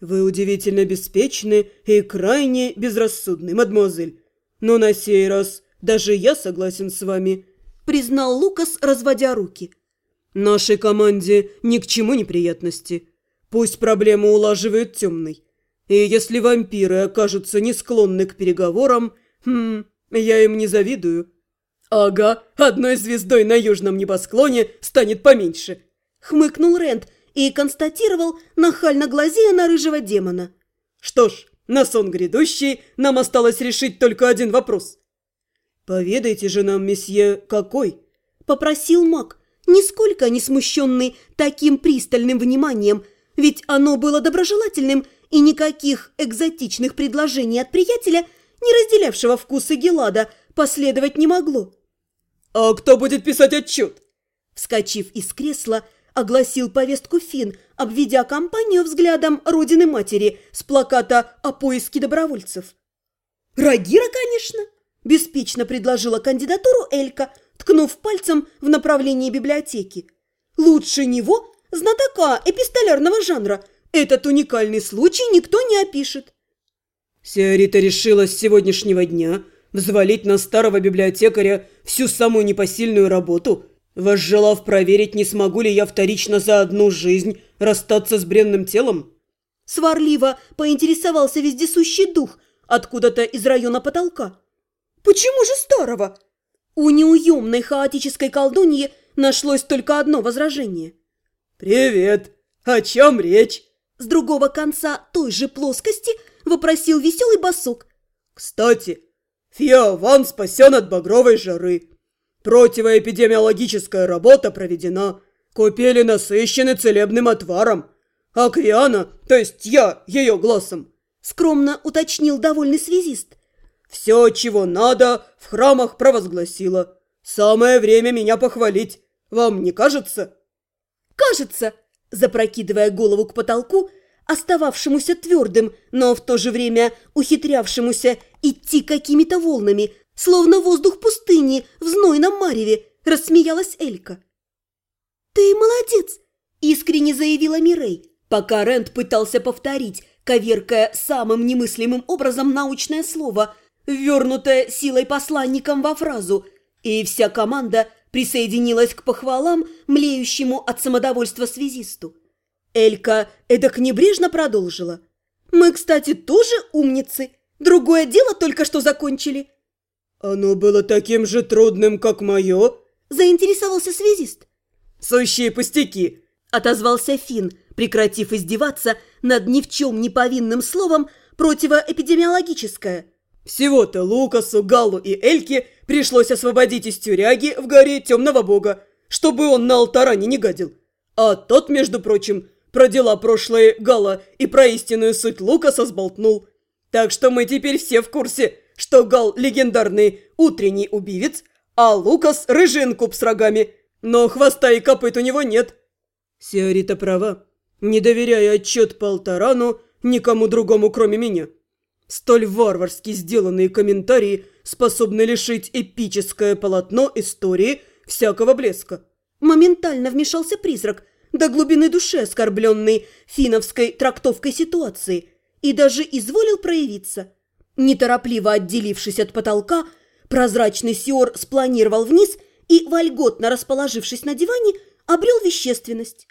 Вы удивительно беспечны и крайне безрассудны, мадемуазель. Но на сей раз даже я согласен с вами, признал Лукас, разводя руки. Нашей команде ни к чему неприятности. Пусть проблему улаживает темный. И если вампиры окажутся не склонны к переговорам, хм, я им не завидую. Ага, одной звездой на южном небосклоне станет поменьше. Хмыкнул Рент и констатировал, нахально глазея на рыжего демона. Что ж, на сон грядущий нам осталось решить только один вопрос. «Поведайте же нам, месье, какой?» – попросил маг, нисколько не смущенный таким пристальным вниманием, ведь оно было доброжелательным – и никаких экзотичных предложений от приятеля, не разделявшего вкусы Гелада, последовать не могло. «А кто будет писать отчет?» Вскочив из кресла, огласил повестку Фин, обведя компанию взглядом родины матери с плаката о поиске добровольцев. «Рагира, конечно!» – беспечно предложила кандидатуру Элька, ткнув пальцем в направлении библиотеки. «Лучше него, знатока эпистолярного жанра – этот уникальный случай никто не опишет. Сиорита решила с сегодняшнего дня взвалить на старого библиотекаря всю самую непосильную работу, возжелав проверить, не смогу ли я вторично за одну жизнь расстаться с бренным телом. Сварливо поинтересовался вездесущий дух откуда-то из района потолка. «Почему же старого?» У неуемной хаотической колдуньи нашлось только одно возражение. «Привет! О чем речь?» С другого конца той же плоскости вопросил веселый босок. «Кстати, Фиован спасен от багровой жары. Противоэпидемиологическая работа проведена. Купили насыщены целебным отваром. А Криана, то есть я, ее глазом, скромно уточнил довольный связист. Все, чего надо, в храмах провозгласила. Самое время меня похвалить. Вам не кажется?» «Кажется!» запрокидывая голову к потолку, остававшемуся твердым, но в то же время ухитрявшемуся идти какими-то волнами, словно воздух пустыни в знойном мареве, рассмеялась Элька. «Ты молодец!» – искренне заявила Мирей, пока Рент пытался повторить, коверкая самым немыслимым образом научное слово, ввернутое силой посланником во фразу, и вся команда присоединилась к похвалам, млеющему от самодовольства связисту. Элька эдак небрежно продолжила. «Мы, кстати, тоже умницы. Другое дело только что закончили». «Оно было таким же трудным, как мое?» – заинтересовался связист. «Сущие пустяки!» – отозвался Финн, прекратив издеваться над ни в чем не повинным словом противоэпидемиологическое – всего-то Лукасу, Галу и Эльке пришлось освободить из тюряги в горе темного бога, чтобы он на алтаране не гадил. А тот, между прочим, про дела прошлые Гала и про истинную суть Лукаса сболтнул. Так что мы теперь все в курсе, что Гал – легендарный утренний убивец, а Лукас – рыжий инкуб с рогами, но хвоста и копыт у него нет. Сиорита права, не доверяя отчет по алтарану никому другому, кроме меня. Столь варварски сделанные комментарии способны лишить эпическое полотно истории всякого блеска. Моментально вмешался призрак, до глубины души оскорбленный финовской трактовкой ситуации, и даже изволил проявиться. Неторопливо отделившись от потолка, прозрачный Сиор спланировал вниз и, вольготно расположившись на диване, обрел вещественность.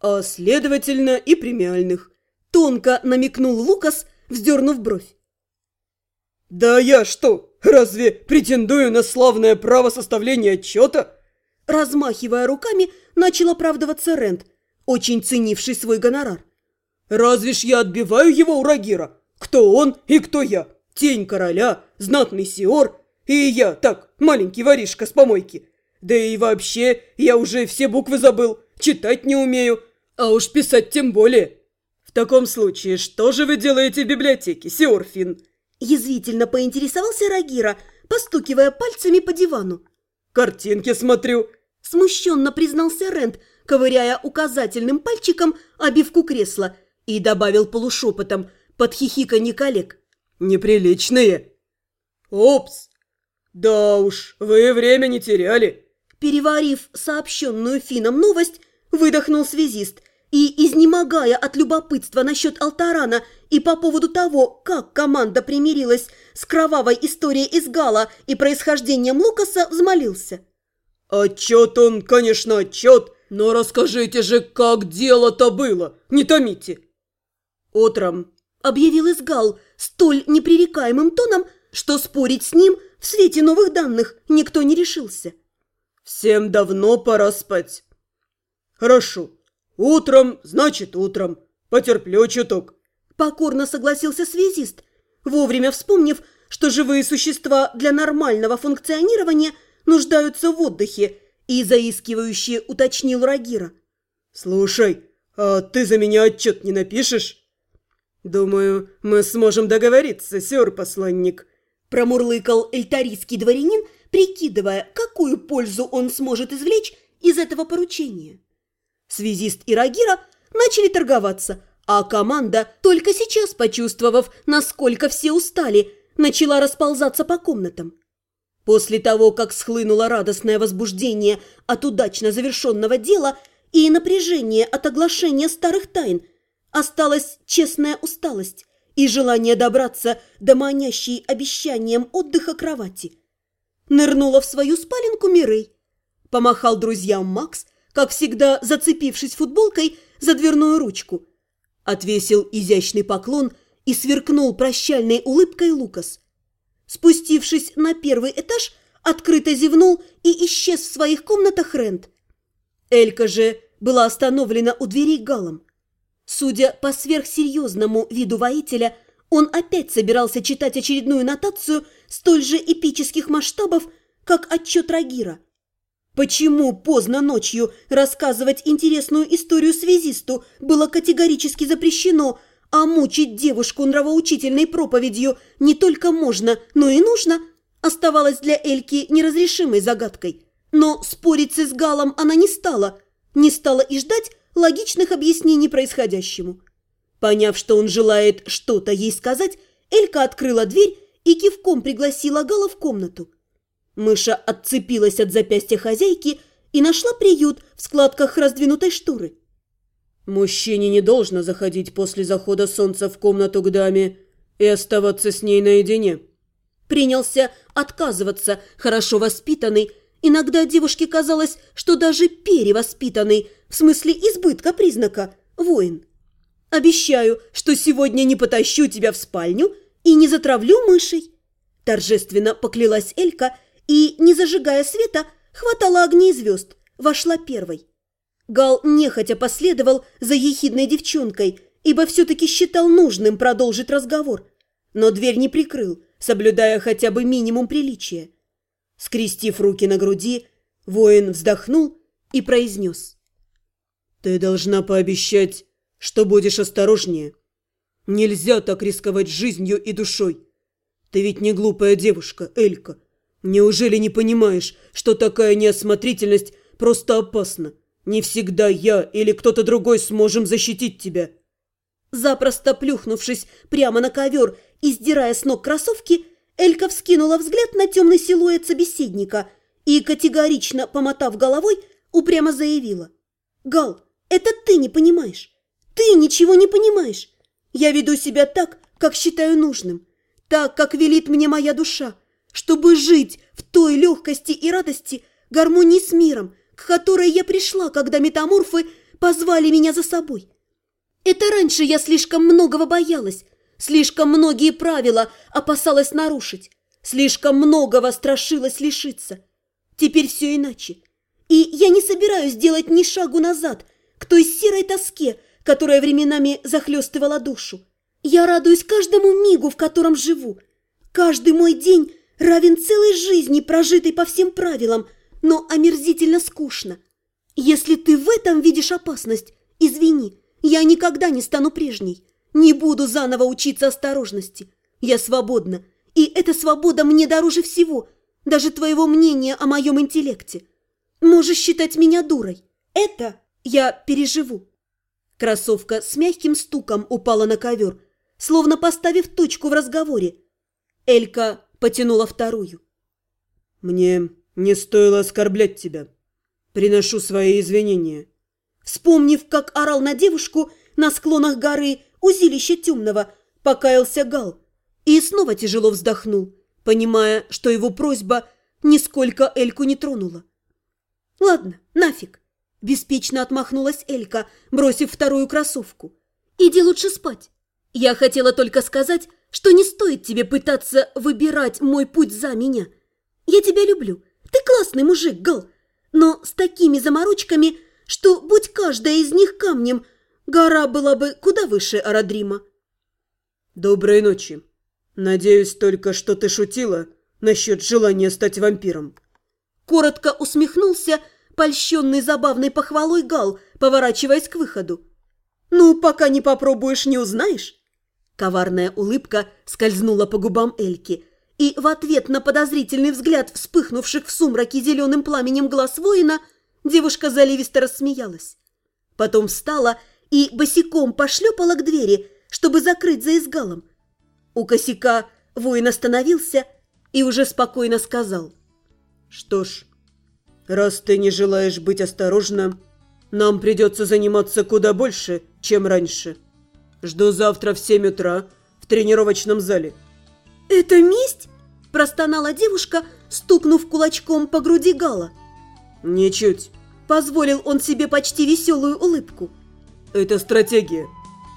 А следовательно и премиальных. Тонко намекнул Лукас – вздернув бровь. «Да я что, разве претендую на славное право составления отчета?» Размахивая руками, начал оправдываться Рент, очень ценивший свой гонорар. «Разве ж я отбиваю его у Рагира? Кто он и кто я? Тень короля, знатный Сиор и я, так, маленький воришка с помойки. Да и вообще, я уже все буквы забыл, читать не умею, а уж писать тем более». «В таком случае, что же вы делаете в библиотеке, Сиорфин?» Язвительно поинтересовался Рагира, постукивая пальцами по дивану. «Картинки смотрю», – смущенно признался Рент, ковыряя указательным пальчиком обивку кресла, и добавил полушепотом под хихиканье коллег. «Неприличные!» «Опс! Да уж, вы время не теряли!» Переварив сообщенную Фином новость, выдохнул связист и, изнемогая от любопытства насчет Алтарана и по поводу того, как команда примирилась с кровавой историей из Гала и происхождением Лукаса, взмолился. «Отчет он, конечно, отчет, но расскажите же, как дело-то было, не томите!» «Утром», — объявил Изгал столь непререкаемым тоном, что спорить с ним в свете новых данных никто не решился. «Всем давно пора спать». «Хорошо, утром, значит утром, потерплю чуток». Покорно согласился связист, вовремя вспомнив, что живые существа для нормального функционирования нуждаются в отдыхе, и заискивающе уточнил Рагира. «Слушай, а ты за меня отчет не напишешь?» «Думаю, мы сможем договориться, сёр-посланник», – промурлыкал эльтарийский дворянин, прикидывая, какую пользу он сможет извлечь из этого поручения. Связист и Рагира начали торговаться, а команда, только сейчас почувствовав, насколько все устали, начала расползаться по комнатам. После того, как схлынуло радостное возбуждение от удачно завершенного дела и напряжение от оглашения старых тайн, осталась честная усталость и желание добраться до манящей обещанием отдыха кровати. Нырнула в свою спаленку Мирей. Помахал друзьям Макс, как всегда зацепившись футболкой за дверную ручку. Отвесил изящный поклон и сверкнул прощальной улыбкой Лукас – Спустившись на первый этаж, открыто зевнул и исчез в своих комнатах Рент. Элька же была остановлена у дверей галом. Судя по сверхсерьезному виду воителя, он опять собирался читать очередную нотацию столь же эпических масштабов, как отчет Рагира. Почему поздно ночью рассказывать интересную историю связисту было категорически запрещено, а мучить девушку нравоучительной проповедью не только можно, но и нужно, оставалось для Эльки неразрешимой загадкой. Но спорить с Изгалом она не стала, не стала и ждать логичных объяснений происходящему. Поняв, что он желает что-то ей сказать, Элька открыла дверь и кивком пригласила Гала в комнату. Мыша отцепилась от запястья хозяйки и нашла приют в складках раздвинутой шторы. Мужчине не должно заходить после захода солнца в комнату к даме и оставаться с ней наедине. Принялся отказываться хорошо воспитанный. Иногда девушке казалось, что даже перевоспитанный, в смысле избытка признака, воин. «Обещаю, что сегодня не потащу тебя в спальню и не затравлю мышей», торжественно поклялась Элька и, не зажигая света, хватала огней звезд, вошла первой. Гал нехотя последовал за ехидной девчонкой, ибо все-таки считал нужным продолжить разговор. Но дверь не прикрыл, соблюдая хотя бы минимум приличия. Скрестив руки на груди, воин вздохнул и произнес. «Ты должна пообещать, что будешь осторожнее. Нельзя так рисковать жизнью и душой. Ты ведь не глупая девушка, Элька. Неужели не понимаешь, что такая неосмотрительность просто опасна?» Не всегда я или кто-то другой сможем защитить тебя». Запросто плюхнувшись прямо на ковер и сдирая с ног кроссовки, Элька вскинула взгляд на темный силуэт собеседника и, категорично помотав головой, упрямо заявила. «Гал, это ты не понимаешь. Ты ничего не понимаешь. Я веду себя так, как считаю нужным, так, как велит мне моя душа, чтобы жить в той легкости и радости, гармонии с миром, к которой я пришла, когда метаморфы позвали меня за собой. Это раньше я слишком многого боялась, слишком многие правила опасалась нарушить, слишком многого страшилась лишиться. Теперь все иначе. И я не собираюсь делать ни шагу назад к той серой тоске, которая временами захлестывала душу. Я радуюсь каждому мигу, в котором живу. Каждый мой день равен целой жизни, прожитой по всем правилам – но омерзительно скучно. Если ты в этом видишь опасность, извини, я никогда не стану прежней. Не буду заново учиться осторожности. Я свободна, и эта свобода мне дороже всего, даже твоего мнения о моем интеллекте. Можешь считать меня дурой. Это я переживу. Кроссовка с мягким стуком упала на ковер, словно поставив точку в разговоре. Элька потянула вторую. «Мне не стоило оскорблять тебя. Приношу свои извинения. Вспомнив, как орал на девушку на склонах горы узилища темного, покаялся Гал и снова тяжело вздохнул, понимая, что его просьба нисколько Эльку не тронула. «Ладно, нафиг!» – беспечно отмахнулась Элька, бросив вторую кроссовку. «Иди лучше спать. Я хотела только сказать, что не стоит тебе пытаться выбирать мой путь за меня. Я тебя люблю. Ты классный мужик, Гал. Но с такими заморочками, что, будь каждая из них камнем, гора была бы куда выше Арадрима. Доброй ночи. Надеюсь только, что ты шутила насчет желания стать вампиром. Коротко усмехнулся, польщенный забавной похвалой Гал, поворачиваясь к выходу. «Ну, пока не попробуешь, не узнаешь». Коварная улыбка скользнула по губам Эльки, и в ответ на подозрительный взгляд вспыхнувших в сумраке зеленым пламенем глаз воина девушка заливисто рассмеялась. Потом встала и босиком пошлепала к двери, чтобы закрыть за изгалом. У косяка воин остановился и уже спокойно сказал. «Что ж, раз ты не желаешь быть осторожным, нам придется заниматься куда больше, чем раньше». Жду завтра в семь утра в тренировочном зале». «Это месть?» – простонала девушка, стукнув кулачком по груди Гала. «Ничуть», – позволил он себе почти веселую улыбку. «Это стратегия.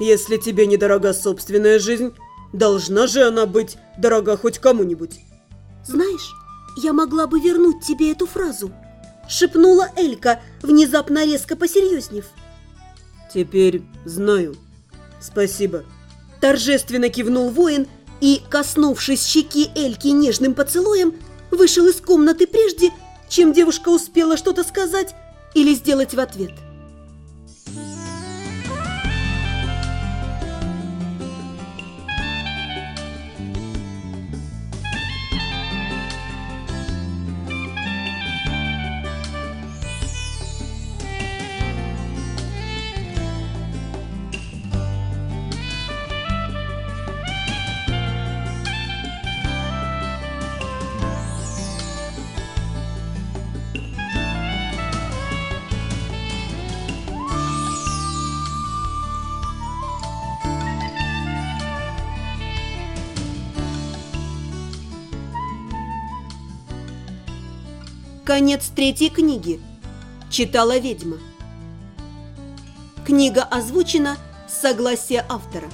Если тебе недорога собственная жизнь, должна же она быть дорога хоть кому-нибудь». «Знаешь, я могла бы вернуть тебе эту фразу», – шепнула Элька, внезапно резко посерьезнев. «Теперь знаю», «Спасибо!» Торжественно кивнул воин и, коснувшись щеки Эльки нежным поцелуем, вышел из комнаты прежде, чем девушка успела что-то сказать или сделать в ответ. Конец третьей книги. Читала ведьма. Книга озвучена с согласия автора.